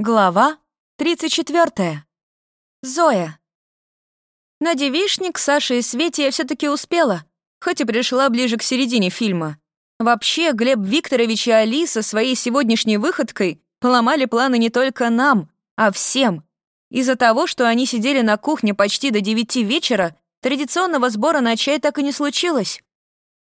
Глава 34. Зоя. На девишник Саши и Свете я все таки успела, хоть и пришла ближе к середине фильма. Вообще, Глеб Викторович и Алиса своей сегодняшней выходкой поломали планы не только нам, а всем. Из-за того, что они сидели на кухне почти до девяти вечера, традиционного сбора на чай так и не случилось.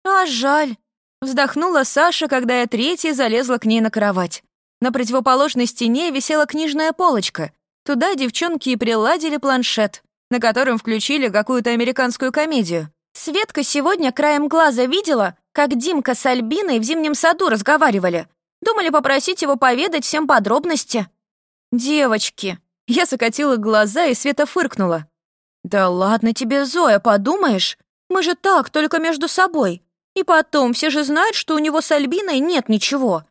«А жаль», — вздохнула Саша, когда я третья залезла к ней на кровать. На противоположной стене висела книжная полочка. Туда девчонки и приладили планшет, на котором включили какую-то американскую комедию. Светка сегодня краем глаза видела, как Димка с Альбиной в зимнем саду разговаривали. Думали попросить его поведать всем подробности. «Девочки!» Я закатила глаза, и Света фыркнула. «Да ладно тебе, Зоя, подумаешь? Мы же так, только между собой. И потом, все же знают, что у него с Альбиной нет ничего.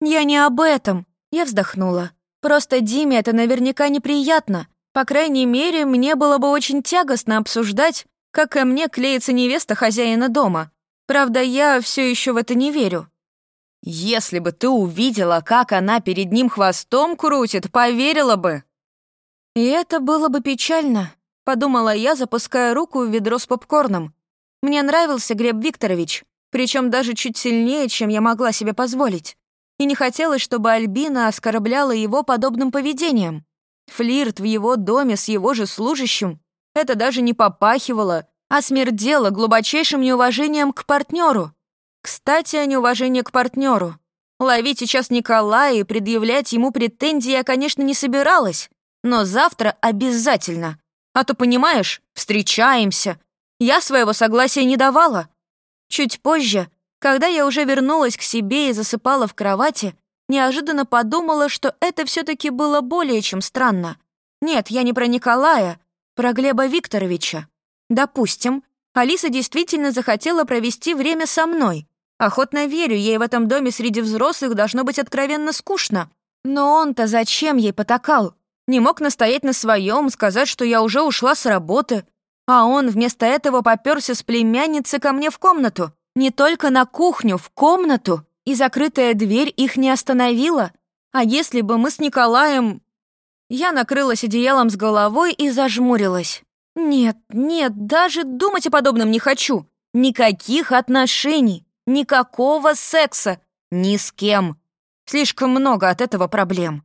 «Я не об этом», — я вздохнула. «Просто Диме это наверняка неприятно. По крайней мере, мне было бы очень тягостно обсуждать, как ко мне клеится невеста хозяина дома. Правда, я все еще в это не верю». «Если бы ты увидела, как она перед ним хвостом крутит, поверила бы». «И это было бы печально», — подумала я, запуская руку в ведро с попкорном. Мне нравился Глеб Викторович, причем даже чуть сильнее, чем я могла себе позволить и не хотелось, чтобы Альбина оскорбляла его подобным поведением. Флирт в его доме с его же служащим — это даже не попахивало, а смердело глубочайшим неуважением к партнеру. Кстати, о неуважении к партнеру. Ловить сейчас Николая и предъявлять ему претензии я, конечно, не собиралась, но завтра обязательно. А то, понимаешь, встречаемся. Я своего согласия не давала. Чуть позже когда я уже вернулась к себе и засыпала в кровати, неожиданно подумала, что это все таки было более чем странно. Нет, я не про Николая, про Глеба Викторовича. Допустим, Алиса действительно захотела провести время со мной. Охотно верю, ей в этом доме среди взрослых должно быть откровенно скучно. Но он-то зачем ей потакал? Не мог настоять на своем, сказать, что я уже ушла с работы. А он вместо этого попёрся с племянницей ко мне в комнату. Не только на кухню, в комнату, и закрытая дверь их не остановила. А если бы мы с Николаем... Я накрылась одеялом с головой и зажмурилась. Нет, нет, даже думать о подобном не хочу. Никаких отношений, никакого секса, ни с кем. Слишком много от этого проблем.